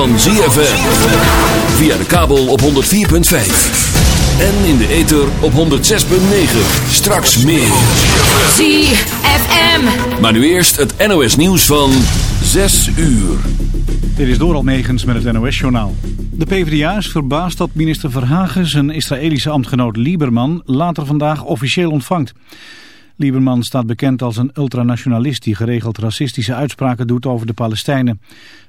Van ZFM. Via de kabel op 104.5. En in de ether op 106.9. Straks meer. ZFM. Maar nu eerst het NOS nieuws van 6 uur. Dit is Doral Megens met het NOS-journaal. De PvdA is verbaasd dat minister Verhagen zijn Israëlische ambtgenoot Lieberman later vandaag officieel ontvangt. Lieberman staat bekend als een ultranationalist die geregeld racistische uitspraken doet over de Palestijnen.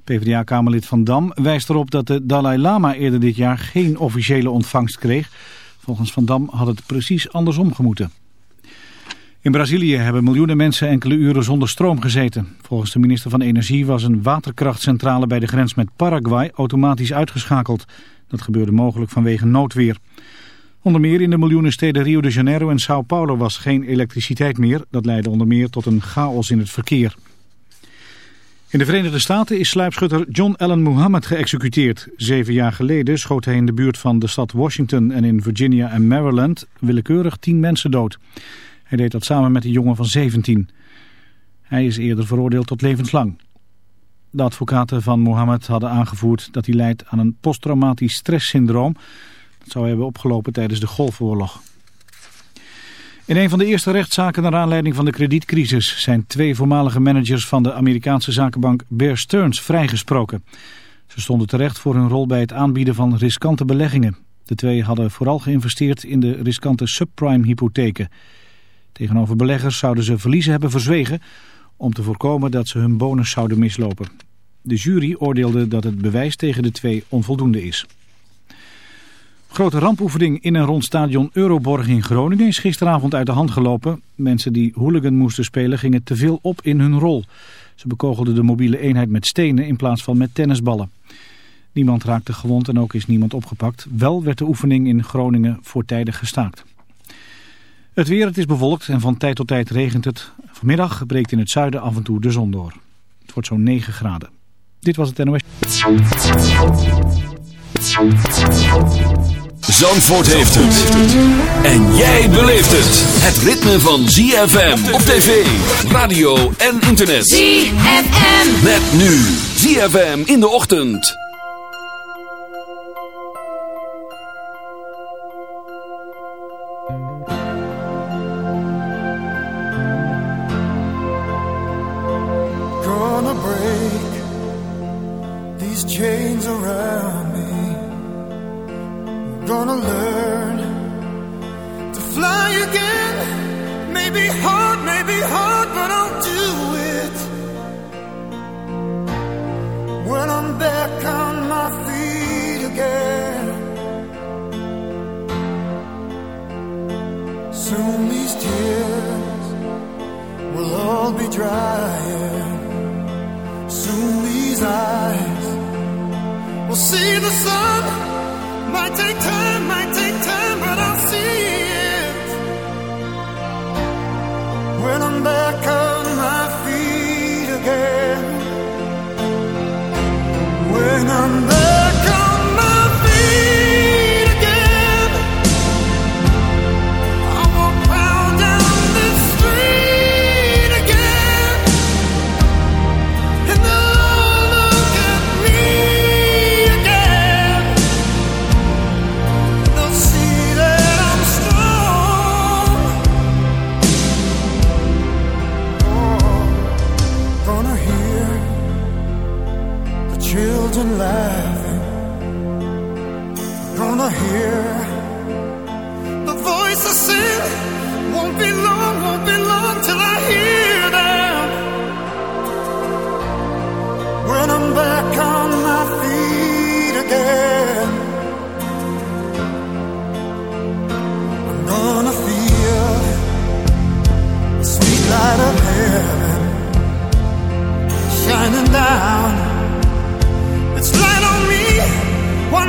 PvdA-kamerlid Van Dam wijst erop dat de Dalai Lama eerder dit jaar geen officiële ontvangst kreeg. Volgens Van Dam had het precies andersom gemoeten. In Brazilië hebben miljoenen mensen enkele uren zonder stroom gezeten. Volgens de minister van Energie was een waterkrachtcentrale bij de grens met Paraguay automatisch uitgeschakeld. Dat gebeurde mogelijk vanwege noodweer. Onder meer in de miljoenen steden Rio de Janeiro en Sao Paulo was geen elektriciteit meer. Dat leidde onder meer tot een chaos in het verkeer. In de Verenigde Staten is sluipschutter John Allen Muhammad geëxecuteerd. Zeven jaar geleden schoot hij in de buurt van de stad Washington en in Virginia en Maryland willekeurig tien mensen dood. Hij deed dat samen met een jongen van 17. Hij is eerder veroordeeld tot levenslang. De advocaten van Mohammed hadden aangevoerd dat hij leidt aan een posttraumatisch stresssyndroom. Zou hebben opgelopen tijdens de Golfoorlog. In een van de eerste rechtszaken naar aanleiding van de kredietcrisis zijn twee voormalige managers van de Amerikaanse zakenbank Bear Stearns vrijgesproken. Ze stonden terecht voor hun rol bij het aanbieden van riskante beleggingen. De twee hadden vooral geïnvesteerd in de riskante subprime hypotheken. Tegenover beleggers zouden ze verliezen hebben verzwegen om te voorkomen dat ze hun bonus zouden mislopen. De jury oordeelde dat het bewijs tegen de twee onvoldoende is. Grote rampoefening in en rond stadion Euroborg in Groningen is gisteravond uit de hand gelopen. Mensen die hooligan moesten spelen gingen te veel op in hun rol. Ze bekogelden de mobiele eenheid met stenen in plaats van met tennisballen. Niemand raakte gewond en ook is niemand opgepakt. Wel werd de oefening in Groningen voortijdig gestaakt. Het weer, het is bewolkt en van tijd tot tijd regent het. Vanmiddag breekt in het zuiden af en toe de zon door. Het wordt zo'n 9 graden. Dit was het NOS. Zandvoort heeft het. En jij beleeft het. Het ritme van ZFM op tv, radio en internet. ZFM. Met nu ZFM in de ochtend. Gonna break these chains around. Gonna learn to fly again. Maybe hard, maybe hard, but I'll do it. When I'm back on my feet again. Soon these tears will all be drying. Soon these eyes will see the sun. When I'm back.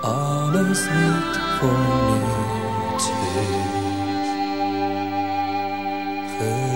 alles niet voor niets is.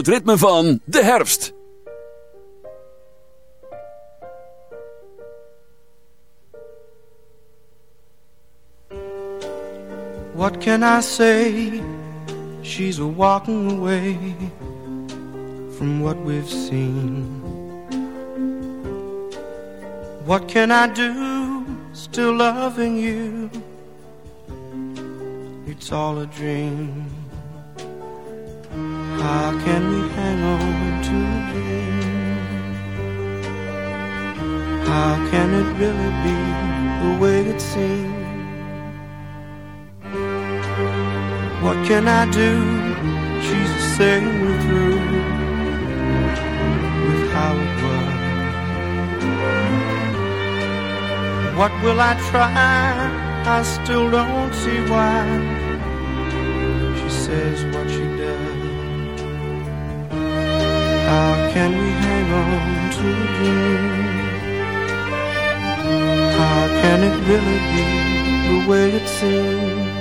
het ritme van de herfst. What can I say? She's a walking away from what we've seen. What can I do? Still loving you. It's all a dream. How can we hang on to dream? How can it really be the way it seems? What can I do? She's saying we're through with how it was. What will I try? I still don't see why she says what she does. How can we hang on to dream? How can it really be the way it seems?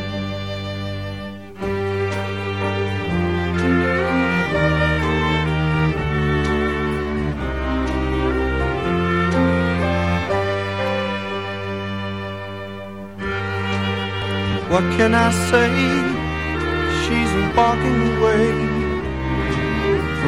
What can I say? She's walking away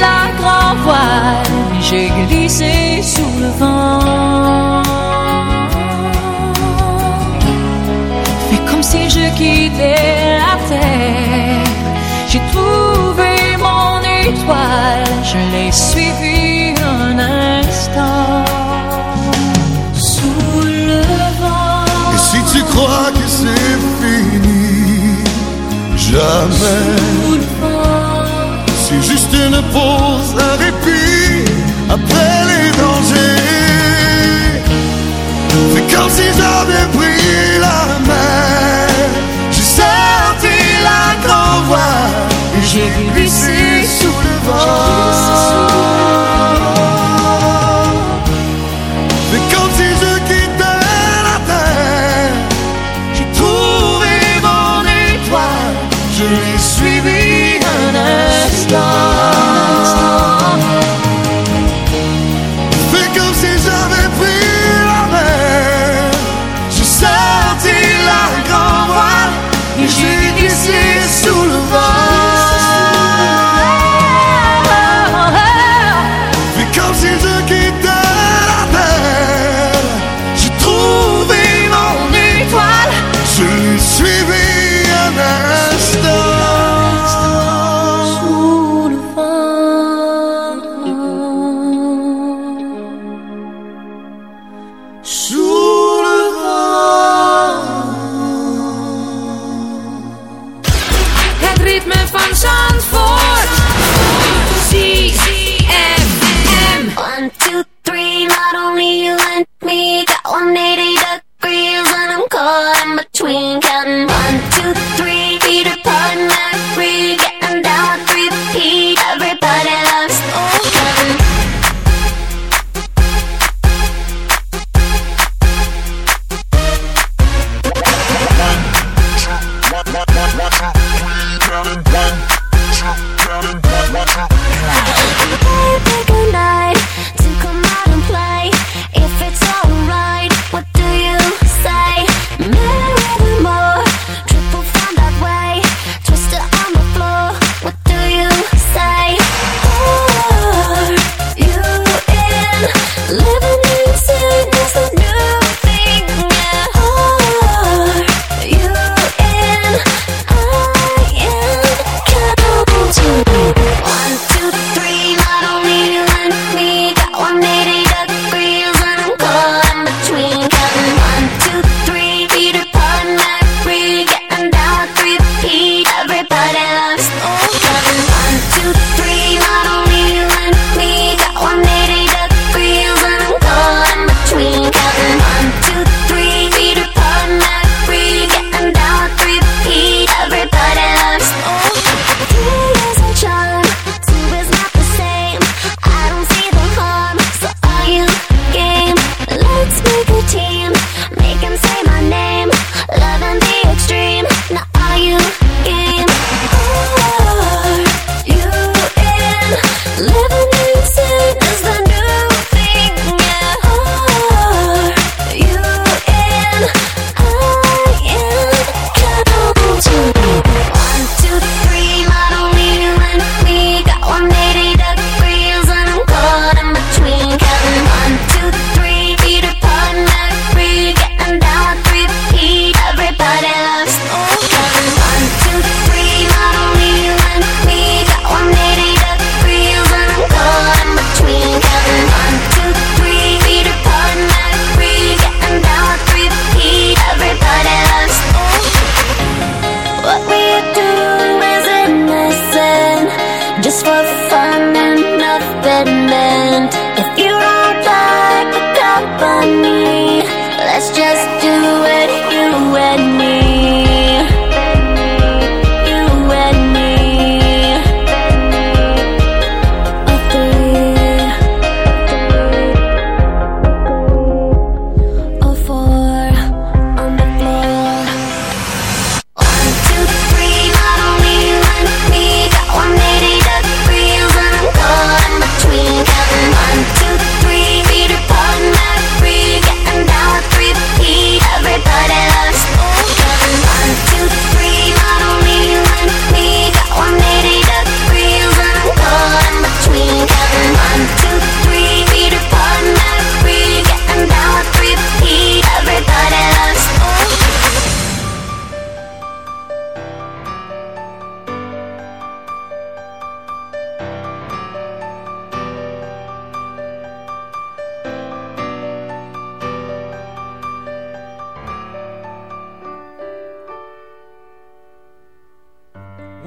la grande voile, j'ai glissé sous le vent. Fais comme si je quittais la terre. J'ai trouvé mon étoile, je l'ai suivi un instant. Sous le vent. Et si tu crois que c'est fini, jamais. C'est juste une pause, un répit après les dangers. C'est comme si j'avais pris la mer. J'ai sorti la grande voile et j'ai glissé sous le vent. Sure.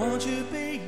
Won't you be